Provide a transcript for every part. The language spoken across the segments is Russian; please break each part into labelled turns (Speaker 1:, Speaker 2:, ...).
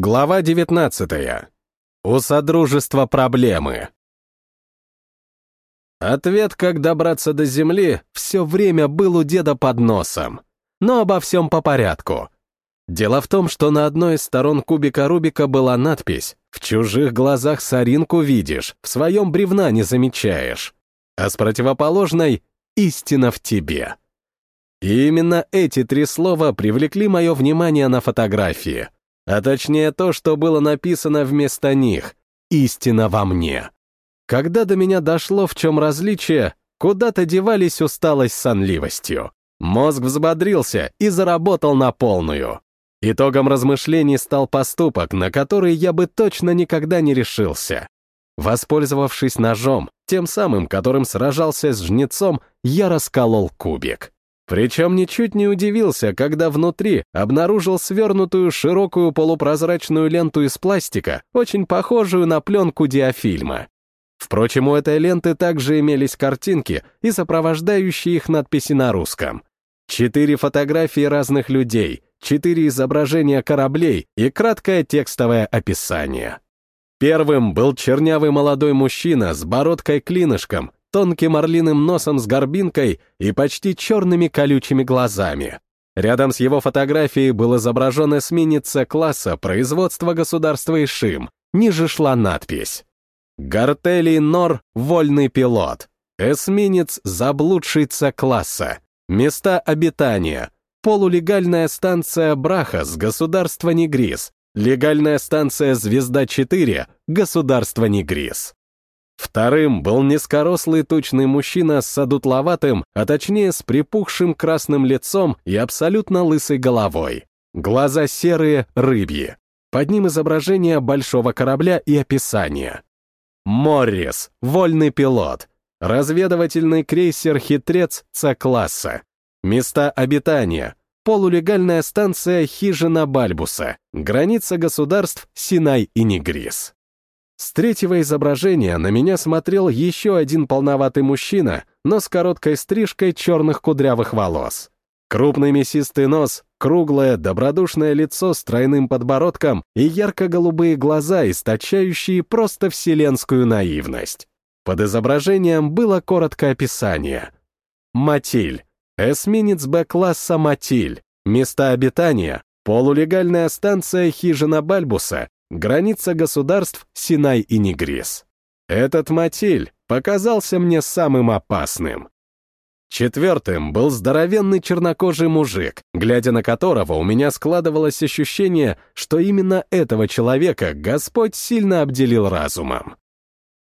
Speaker 1: Глава 19. У Содружества проблемы. Ответ, как добраться до Земли, все время был у деда под носом. Но обо всем по порядку. Дело в том, что на одной из сторон кубика Рубика была надпись «В чужих глазах соринку видишь, в своем бревна не замечаешь», а с противоположной «Истина в тебе». И именно эти три слова привлекли мое внимание на фотографии — а точнее то, что было написано вместо них «Истина во мне». Когда до меня дошло, в чем различие, куда-то девались усталость с сонливостью. Мозг взбодрился и заработал на полную. Итогом размышлений стал поступок, на который я бы точно никогда не решился. Воспользовавшись ножом, тем самым, которым сражался с жнецом, я расколол кубик. Причем ничуть не удивился, когда внутри обнаружил свернутую широкую полупрозрачную ленту из пластика, очень похожую на пленку диафильма. Впрочем, у этой ленты также имелись картинки и сопровождающие их надписи на русском. Четыре фотографии разных людей, четыре изображения кораблей и краткое текстовое описание. Первым был чернявый молодой мужчина с бородкой-клинышком, тонким орлиным носом с горбинкой и почти черными колючими глазами. Рядом с его фотографией был изображен эсминец класса производства государства Ишим. Ниже шла надпись. «Гартелий Нор — вольный пилот. Эсминец — заблудший класса. Места обитания. Полулегальная станция Брахас, государство Негрис. Легальная станция Звезда-4, государство Негрис. Вторым был низкорослый тучный мужчина с садутловатым, а точнее с припухшим красным лицом и абсолютно лысой головой. Глаза серые, рыбьи. Под ним изображение большого корабля и описание. Моррис, вольный пилот. Разведывательный крейсер «Хитрец» С-класса. Места обитания. Полулегальная станция «Хижина Бальбуса». Граница государств Синай и Негрис. С третьего изображения на меня смотрел еще один полноватый мужчина, но с короткой стрижкой черных кудрявых волос. Крупный мясистый нос, круглое, добродушное лицо с тройным подбородком и ярко-голубые глаза, источающие просто вселенскую наивность. Под изображением было короткое описание. Матиль. Эсминец Б-класса Матиль. Места обитания. Полулегальная станция хижина Бальбуса Граница государств Синай и Негрис. Этот мотиль показался мне самым опасным. Четвертым был здоровенный чернокожий мужик, глядя на которого у меня складывалось ощущение, что именно этого человека Господь сильно обделил разумом.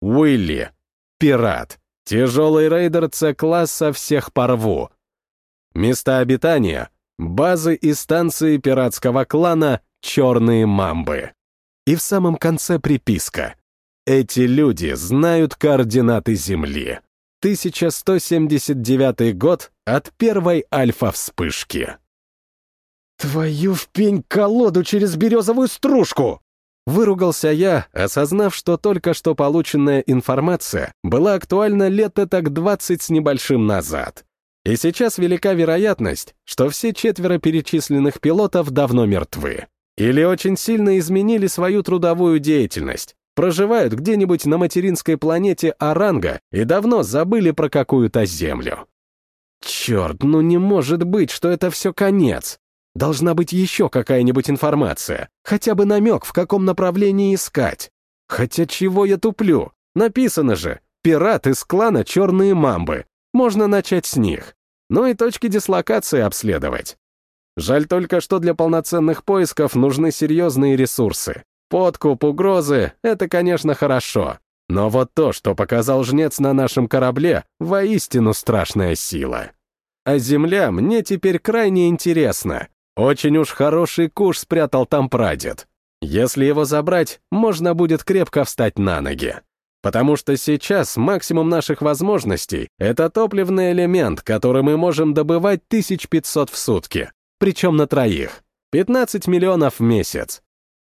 Speaker 1: Уилли. Пират. Тяжелый рейдер С-класса всех порву. Места обитания — базы и станции пиратского клана «Черные мамбы». И в самом конце приписка. Эти люди знают координаты Земли. 1179 год от первой альфа-вспышки.
Speaker 2: «Твою в пень колоду через березовую стружку!»
Speaker 1: Выругался я, осознав, что только что полученная информация была актуальна лет так 20 с небольшим назад. И сейчас велика вероятность, что все четверо перечисленных пилотов давно мертвы. Или очень сильно изменили свою трудовую деятельность, проживают где-нибудь на материнской планете Аранга и давно забыли про какую-то Землю. Черт, ну не может быть, что это все конец. Должна быть еще какая-нибудь информация, хотя бы намек, в каком направлении искать. Хотя чего я туплю? Написано же, пират из клана Черные Мамбы. Можно начать с них. Ну и точки дислокации обследовать. Жаль только, что для полноценных поисков нужны серьезные ресурсы. Подкуп, угрозы — это, конечно, хорошо. Но вот то, что показал жнец на нашем корабле, воистину страшная сила. А Земля мне теперь крайне интересна. Очень уж хороший куш спрятал там прадед. Если его забрать, можно будет крепко встать на ноги. Потому что сейчас максимум наших возможностей — это топливный элемент, который мы можем добывать 1500 в сутки причем на троих. 15 миллионов в месяц.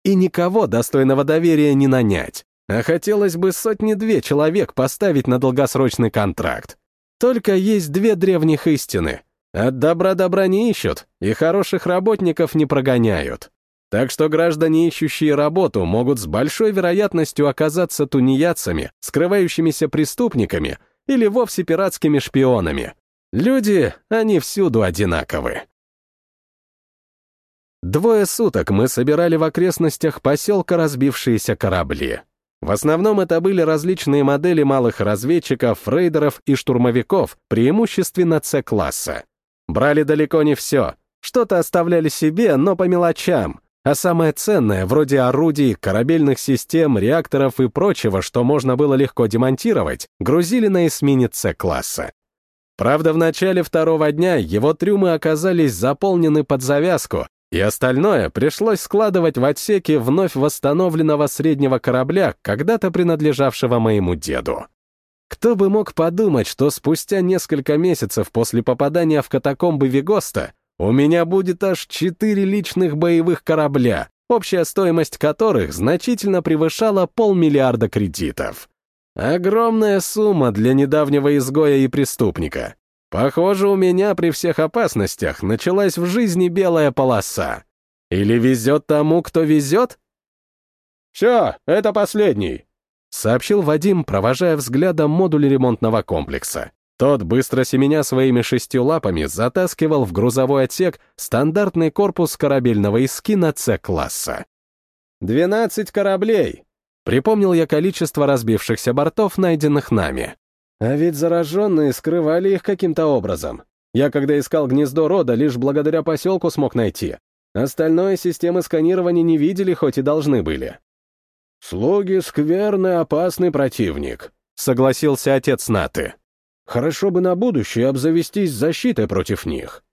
Speaker 1: И никого достойного доверия не нанять. А хотелось бы сотни-две человек поставить на долгосрочный контракт. Только есть две древних истины. От добра добра не ищут, и хороших работников не прогоняют. Так что граждане, ищущие работу, могут с большой вероятностью оказаться тунеядцами, скрывающимися преступниками или вовсе пиратскими шпионами. Люди, они всюду одинаковы. Двое суток мы собирали в окрестностях поселка разбившиеся корабли. В основном это были различные модели малых разведчиков, рейдеров и штурмовиков, преимущественно С-класса. Брали далеко не все. Что-то оставляли себе, но по мелочам. А самое ценное, вроде орудий, корабельных систем, реакторов и прочего, что можно было легко демонтировать, грузили на эсминец С-класса. Правда, в начале второго дня его трюмы оказались заполнены под завязку, и остальное пришлось складывать в отсеке вновь восстановленного среднего корабля, когда-то принадлежавшего моему деду. Кто бы мог подумать, что спустя несколько месяцев после попадания в катакомбы Вегоста у меня будет аж четыре личных боевых корабля, общая стоимость которых значительно превышала полмиллиарда кредитов. Огромная сумма для недавнего изгоя и преступника. Похоже, у меня при всех опасностях началась в жизни белая полоса. Или везет тому, кто везет? «Все, это последний», — сообщил Вадим, провожая взглядом модуль ремонтного комплекса. Тот, быстро семеня своими шестью лапами, затаскивал в грузовой отсек стандартный корпус корабельного эскина С-класса. «Двенадцать кораблей!» — припомнил я количество разбившихся бортов, найденных нами. А ведь зараженные скрывали их каким-то образом. Я, когда искал гнездо рода, лишь благодаря поселку смог найти. Остальное системы сканирования не видели, хоть и должны были. «Слуги — скверный, опасный противник», — согласился отец Наты. «Хорошо бы на будущее обзавестись защитой против них».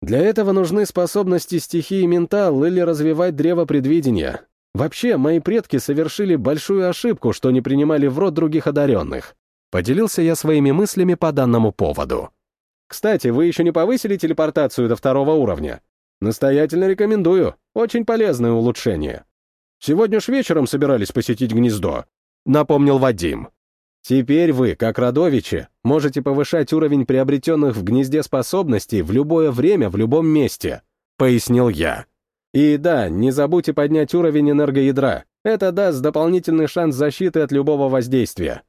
Speaker 1: Для этого нужны способности стихии ментал или развивать древо предвидения. Вообще, мои предки совершили большую ошибку, что не принимали в рот других одаренных. Поделился я своими мыслями по данному поводу. Кстати, вы еще не повысили телепортацию до второго уровня? Настоятельно рекомендую. Очень полезное улучшение. Сегодня ж вечером собирались посетить гнездо, напомнил Вадим. Теперь вы, как родовичи, можете повышать уровень приобретенных в гнезде способностей в любое время, в любом месте, пояснил я. И да, не забудьте поднять уровень энергоядра. Это даст дополнительный шанс защиты от любого воздействия.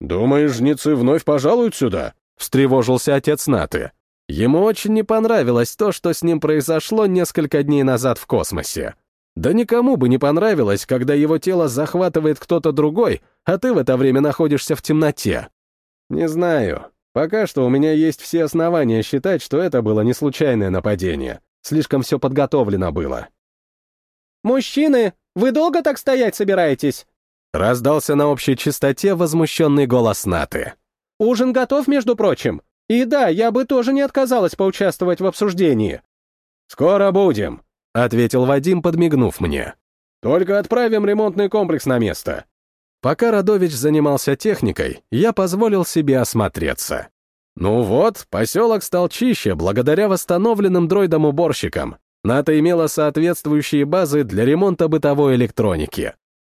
Speaker 1: «Думаешь, жнецы вновь пожалуют сюда?» — встревожился отец Наты. Ему очень не понравилось то, что с ним произошло несколько дней назад в космосе. Да никому бы не понравилось, когда его тело захватывает кто-то другой, а ты в это время находишься в темноте. Не знаю. Пока что у меня есть все основания считать, что это было не случайное нападение. Слишком все подготовлено было. «Мужчины, вы долго так стоять собираетесь?» Раздался на общей частоте возмущенный голос Наты. «Ужин готов, между прочим. И да, я бы тоже не отказалась поучаствовать в обсуждении». «Скоро будем», — ответил Вадим, подмигнув мне. «Только отправим ремонтный комплекс на место». Пока Радович занимался техникой, я позволил себе осмотреться. Ну вот, поселок стал чище благодаря восстановленным дроидам-уборщикам. НАТО имела соответствующие базы для ремонта бытовой электроники.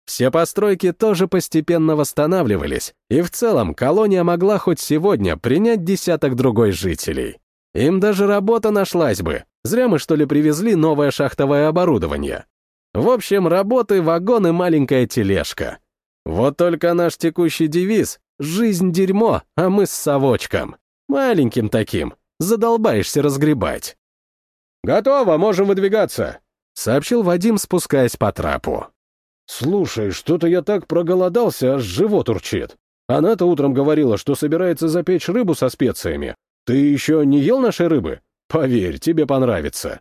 Speaker 1: Все постройки тоже постепенно восстанавливались, и в целом колония могла хоть сегодня принять десяток другой жителей. Им даже работа нашлась бы. Зря мы, что ли, привезли новое шахтовое оборудование. В общем, работы, вагон и маленькая тележка. Вот только наш текущий девиз — «Жизнь — дерьмо, а мы с совочком». Маленьким таким. Задолбаешься разгребать. «Готово, можем выдвигаться», — сообщил Вадим, спускаясь по трапу. «Слушай, что-то я так проголодался, аж живот урчит. Она-то утром говорила, что собирается запечь рыбу со специями. Ты еще не ел нашей рыбы? Поверь, тебе понравится».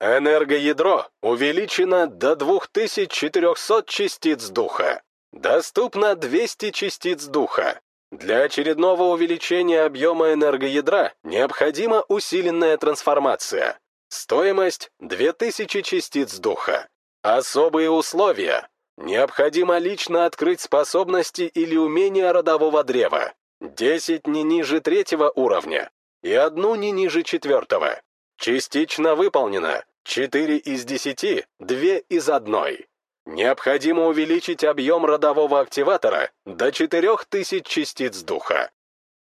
Speaker 1: Энергоядро увеличено до 2400 частиц духа. Доступно 200 частиц духа. Для очередного увеличения объема энергоядра необходима усиленная трансформация. Стоимость — 2000 частиц духа. Особые условия. Необходимо лично открыть способности или умения родового древа. 10 не ниже третьего уровня и одну не ниже четвертого. Частично выполнено. 4 из 10, 2 из 1. Необходимо увеличить объем родового активатора до 4000 частиц духа.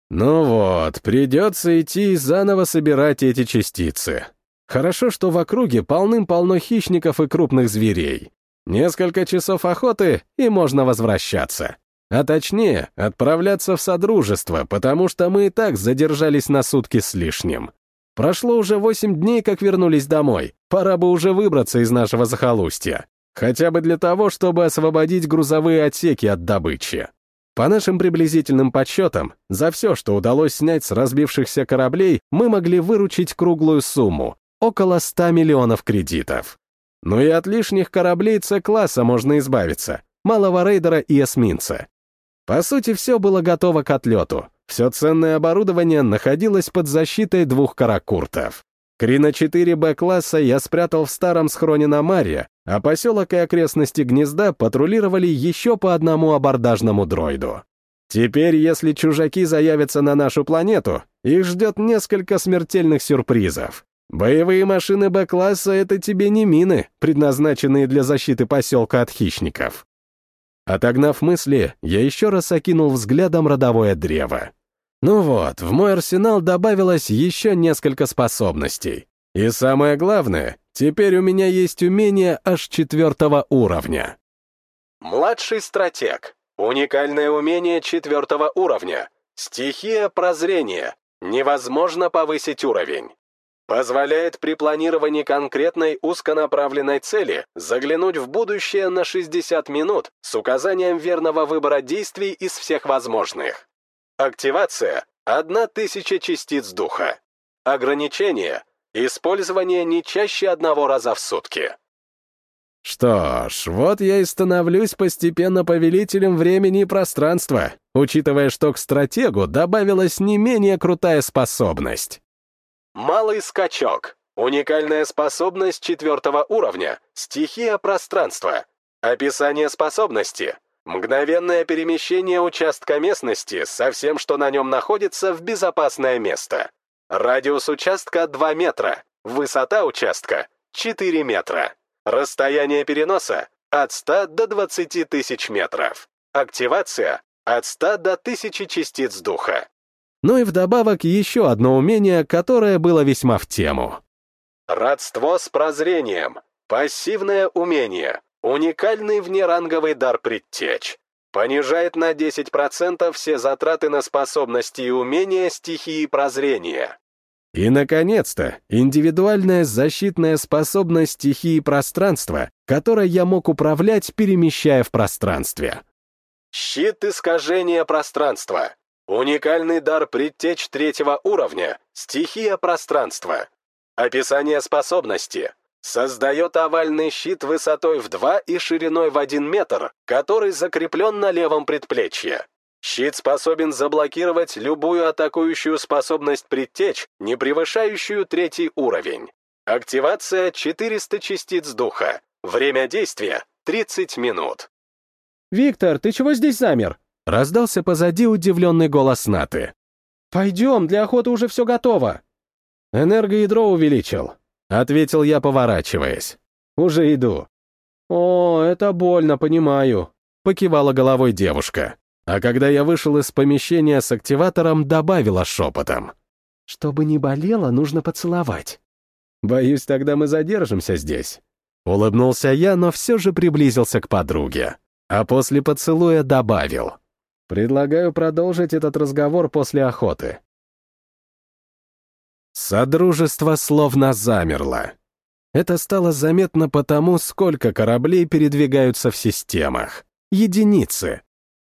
Speaker 1: Ну вот, придется идти и заново собирать эти частицы. Хорошо, что в округе полным-полно хищников и крупных зверей. Несколько часов охоты, и можно возвращаться. А точнее, отправляться в Содружество, потому что мы и так задержались на сутки с лишним. Прошло уже восемь дней, как вернулись домой. Пора бы уже выбраться из нашего захолустья. Хотя бы для того, чтобы освободить грузовые отсеки от добычи. По нашим приблизительным подсчетам, за все, что удалось снять с разбившихся кораблей, мы могли выручить круглую сумму — около 100 миллионов кредитов. Ну и от лишних кораблей С-класса можно избавиться, малого рейдера и эсминца. По сути, все было готово к отлету. Все ценное оборудование находилось под защитой двух каракуртов. Крина 4 Б-класса я спрятал в старом схроне на Марье, а поселок и окрестности гнезда патрулировали еще по одному абордажному дроиду. Теперь, если чужаки заявятся на нашу планету, их ждет несколько смертельных сюрпризов. Боевые машины Б-класса — это тебе не мины, предназначенные для защиты поселка от хищников. Отогнав мысли, я еще раз окинул взглядом родовое древо. Ну вот, в мой арсенал добавилось еще несколько способностей. И самое главное, теперь у меня есть умение аж четвертого уровня. Младший стратег. Уникальное умение четвертого уровня. Стихия прозрения. Невозможно повысить уровень. Позволяет при планировании конкретной узконаправленной цели заглянуть в будущее на 60 минут с указанием верного выбора действий из всех возможных. Активация — 1000 частиц духа. Ограничение — использование не чаще одного раза в сутки. Что ж, вот я и становлюсь постепенно повелителем времени и пространства, учитывая, что к стратегу добавилась не менее крутая способность. Малый скачок. Уникальная способность четвертого уровня. Стихия пространства. Описание способности. Мгновенное перемещение участка местности со всем, что на нем находится, в безопасное место. Радиус участка 2 метра. Высота участка 4 метра. Расстояние переноса от 100 до 20 тысяч метров. Активация от 100 до 1000 частиц духа ну и вдобавок еще одно умение, которое было весьма в тему. Родство с прозрением. Пассивное умение. Уникальный внеранговый дар предтеч. Понижает на 10% все затраты на способности и умения стихии прозрения. И, наконец-то, индивидуальная защитная способность стихии пространства, которой я мог управлять, перемещая в пространстве. Щит искажения пространства. Уникальный дар предтеч третьего уровня, стихия пространства. Описание способности. Создает овальный щит высотой в 2 и шириной в 1 метр, который закреплен на левом предплечье. Щит способен заблокировать любую атакующую способность предтеч, не превышающую третий уровень. Активация 400 частиц духа. Время действия 30 минут.
Speaker 2: «Виктор, ты чего здесь замер?»
Speaker 1: Раздался позади удивленный голос Наты.
Speaker 2: «Пойдем, для охоты уже все готово».
Speaker 1: «Энергоядро увеличил», — ответил я, поворачиваясь. «Уже иду».
Speaker 2: «О, это больно, понимаю», —
Speaker 1: покивала головой девушка. А когда я вышел из помещения с активатором, добавила шепотом.
Speaker 2: «Чтобы не болело, нужно поцеловать».
Speaker 1: «Боюсь, тогда мы задержимся здесь». Улыбнулся я, но все же приблизился к подруге. А после поцелуя добавил. Предлагаю продолжить этот разговор после охоты. Содружество словно замерло. Это стало заметно потому, сколько кораблей передвигаются в системах. Единицы.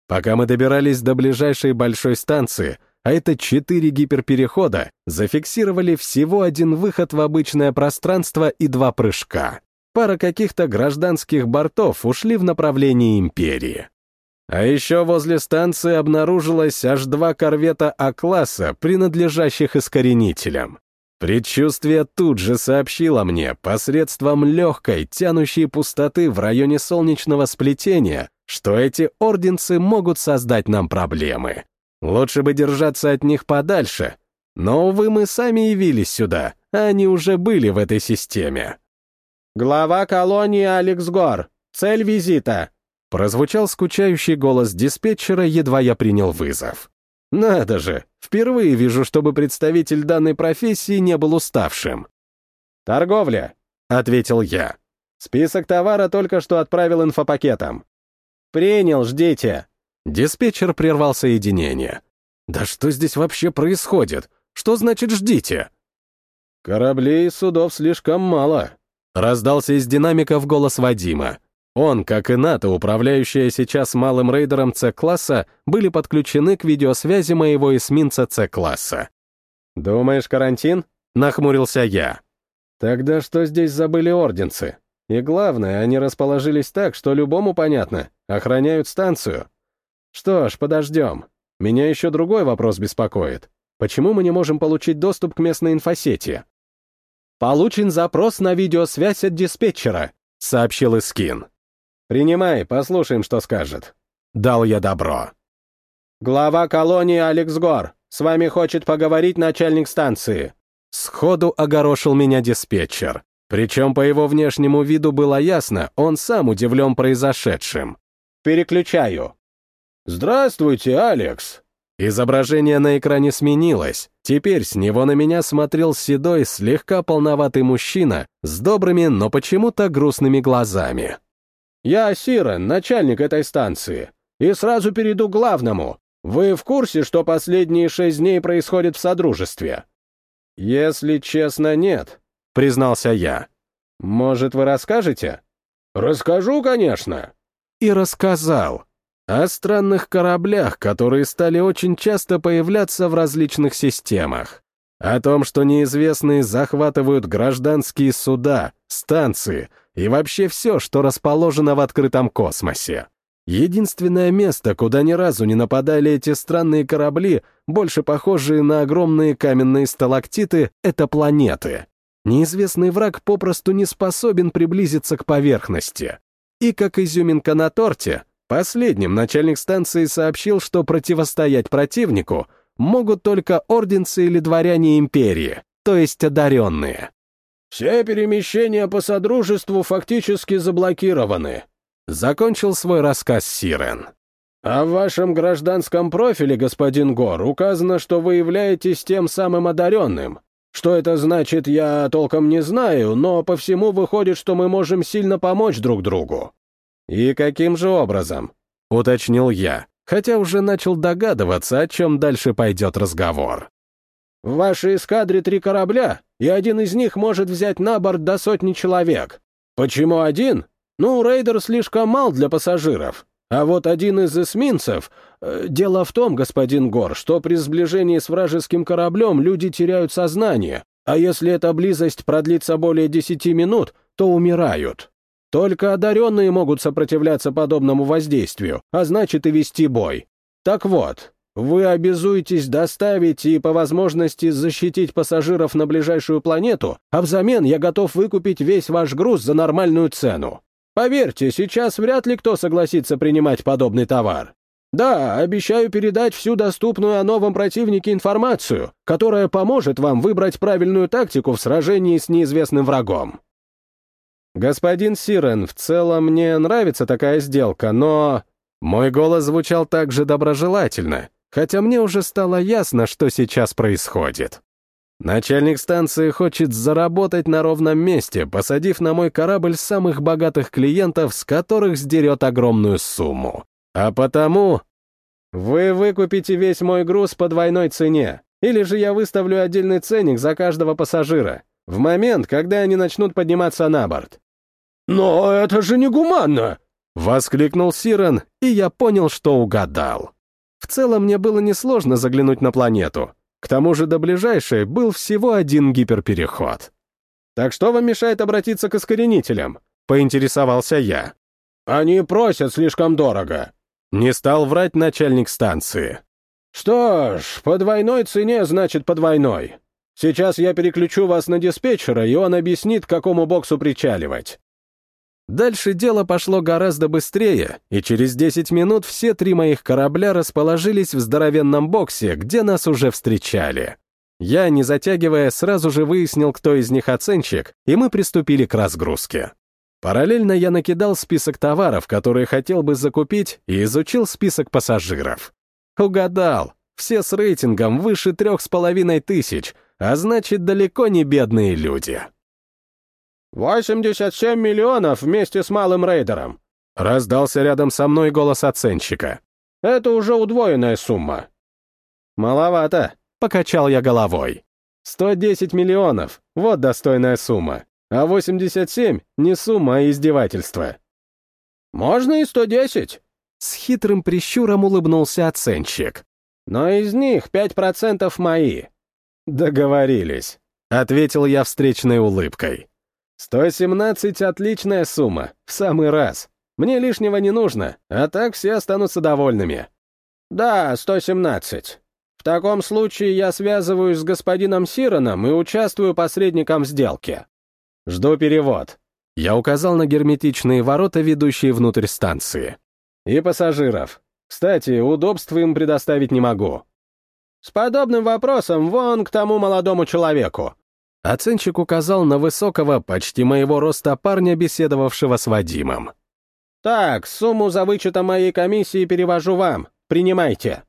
Speaker 1: Пока мы добирались до ближайшей большой станции, а это четыре гиперперехода, зафиксировали всего один выход в обычное пространство и два прыжка. Пара каких-то гражданских бортов ушли в направлении Империи. А еще возле станции обнаружилось аж два корвета А-класса, принадлежащих искоренителям. Предчувствие тут же сообщило мне посредством легкой, тянущей пустоты в районе солнечного сплетения, что эти орденцы могут создать нам проблемы. Лучше бы держаться от них подальше. Но, увы, мы сами явились сюда, а они уже были в этой системе.
Speaker 2: «Глава колонии Алекс Гор. Цель визита
Speaker 1: Прозвучал скучающий голос диспетчера, едва я принял вызов. Надо же, впервые вижу, чтобы представитель данной профессии не был уставшим. «Торговля», — ответил я. «Список товара только что отправил инфопакетом». «Принял, ждите». Диспетчер прервал соединение. «Да что здесь вообще происходит? Что значит «ждите»?» «Кораблей и судов слишком мало», — раздался из динамиков голос Вадима. Он, как и НАТО, управляющая сейчас малым рейдером С-класса, были подключены к видеосвязи моего эсминца С-класса. «Думаешь, карантин?» — нахмурился я. «Тогда что здесь забыли орденцы? И главное, они расположились так, что любому понятно, охраняют станцию. Что ж, подождем. Меня еще другой вопрос беспокоит. Почему мы не можем получить доступ к местной инфосети?» «Получен запрос на видеосвязь от диспетчера», — сообщил Искин. «Принимай, послушаем, что скажет». Дал я добро. «Глава колонии Алекс Гор. С вами хочет поговорить начальник станции». Сходу огорошил меня диспетчер. Причем по его внешнему виду было ясно, он сам удивлен произошедшим. «Переключаю». «Здравствуйте, Алекс!» Изображение на экране сменилось. Теперь с него на меня смотрел седой, слегка полноватый мужчина с добрыми, но почему-то грустными глазами. «Я Сирен, начальник этой станции. И сразу перейду к главному. Вы в курсе, что последние шесть дней происходит в Содружестве?» «Если честно, нет», — признался я. «Может, вы расскажете?» «Расскажу, конечно». И рассказал. О странных кораблях, которые стали очень часто появляться в различных системах. О том, что неизвестные захватывают гражданские суда, станции — и вообще все, что расположено в открытом космосе. Единственное место, куда ни разу не нападали эти странные корабли, больше похожие на огромные каменные сталактиты, это планеты. Неизвестный враг попросту не способен приблизиться к поверхности. И как изюминка на торте, последним начальник станции сообщил, что противостоять противнику могут только орденцы или дворяне империи, то есть одаренные. «Все перемещения по Содружеству фактически заблокированы», — закончил свой рассказ Сирен. «А в вашем гражданском профиле, господин Гор, указано, что вы являетесь тем самым одаренным. Что это значит, я толком не знаю, но по всему выходит, что мы можем сильно помочь друг другу». «И каким же образом?» — уточнил я, хотя уже начал догадываться, о чем дальше пойдет разговор. В вашей эскадре три корабля, и один из них может взять на борт до сотни человек. Почему один? Ну, рейдер слишком мал для пассажиров. А вот один из эсминцев... Э, дело в том, господин Гор, что при сближении с вражеским кораблем люди теряют сознание, а если эта близость продлится более десяти минут, то умирают. Только одаренные могут сопротивляться подобному воздействию, а значит и вести бой. Так вот, вы обязуетесь доставить и, по возможности, защитить пассажиров на ближайшую планету, а взамен я готов выкупить весь ваш груз за нормальную цену. Поверьте, сейчас вряд ли кто согласится принимать подобный товар. Да, обещаю передать всю доступную о новом противнике информацию, которая поможет вам выбрать правильную тактику в сражении с неизвестным врагом. Господин Сирен, в целом мне нравится такая сделка, но... Мой голос звучал также доброжелательно, хотя мне уже стало ясно, что сейчас происходит. Начальник станции хочет заработать на ровном месте, посадив на мой корабль самых богатых клиентов, с которых сдерет огромную сумму. А потому... Вы выкупите весь мой груз по двойной цене, или же я выставлю отдельный ценник за каждого пассажира, в момент, когда они начнут подниматься на борт. «Но это же негуманно!» — воскликнул Сирен, и я понял, что угадал. В целом мне было несложно заглянуть на планету. К тому же до ближайшей был всего один гиперпереход. «Так что вам мешает обратиться к искоренителям?» — поинтересовался я. «Они просят слишком дорого», — не стал врать начальник станции. «Что ж, по двойной цене значит по двойной. Сейчас я переключу вас на диспетчера, и он объяснит, к какому боксу причаливать. Дальше дело пошло гораздо быстрее, и через 10 минут все три моих корабля расположились в здоровенном боксе, где нас уже встречали. Я, не затягивая, сразу же выяснил, кто из них оценщик, и мы приступили к разгрузке. Параллельно я накидал список товаров, которые хотел бы закупить, и изучил список пассажиров. Угадал. Все с рейтингом выше трех с половиной тысяч, а значит, далеко не бедные люди.
Speaker 3: «87 миллионов вместе с малым рейдером», —
Speaker 1: раздался рядом со мной голос оценщика.
Speaker 3: «Это уже удвоенная сумма».
Speaker 1: «Маловато», — покачал я головой. «110 миллионов — вот достойная сумма, а 87 — не сумма, а издевательство».
Speaker 3: «Можно и 110», —
Speaker 1: с хитрым прищуром улыбнулся оценщик.
Speaker 3: «Но из них 5% мои».
Speaker 1: «Договорились», — ответил я встречной улыбкой. «117 — отличная сумма, в самый раз. Мне лишнего не нужно, а так все останутся довольными».
Speaker 3: «Да, 117. В таком случае я связываюсь с господином Сироном и участвую посредником в сделке».
Speaker 1: «Жду перевод». Я указал на герметичные ворота, ведущие внутрь станции. «И пассажиров. Кстати, удобств им предоставить не могу».
Speaker 3: «С подобным вопросом вон к тому молодому человеку».
Speaker 1: Оценщик указал на высокого, почти моего роста парня, беседовавшего с Вадимом.
Speaker 3: «Так, сумму за вычетом моей комиссии перевожу вам. Принимайте».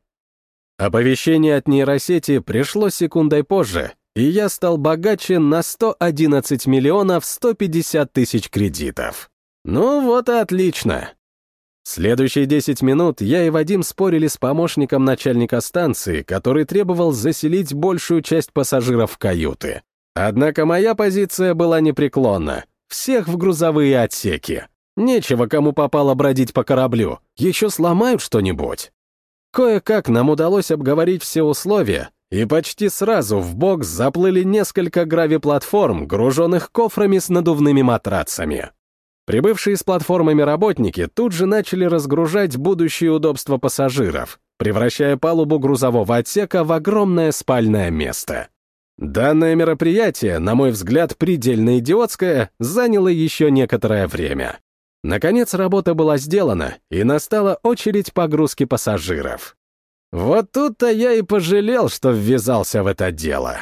Speaker 1: Оповещение от нейросети пришло секундой позже, и я стал богаче на 111 миллионов 150 тысяч кредитов. Ну вот и отлично. Следующие 10 минут я и Вадим спорили с помощником начальника станции, который требовал заселить большую часть пассажиров в каюты. Однако моя позиция была непреклонна. Всех в грузовые отсеки. Нечего кому попало бродить по кораблю, еще сломают что-нибудь. Кое-как нам удалось обговорить все условия, и почти сразу в бокс заплыли несколько гравиплатформ, груженных кофрами с надувными матрацами. Прибывшие с платформами работники тут же начали разгружать будущее удобства пассажиров, превращая палубу грузового отсека в огромное спальное место. Данное мероприятие, на мой взгляд, предельно идиотское, заняло еще некоторое время. Наконец работа была сделана, и настала очередь погрузки пассажиров. Вот тут-то я и пожалел, что ввязался в это дело.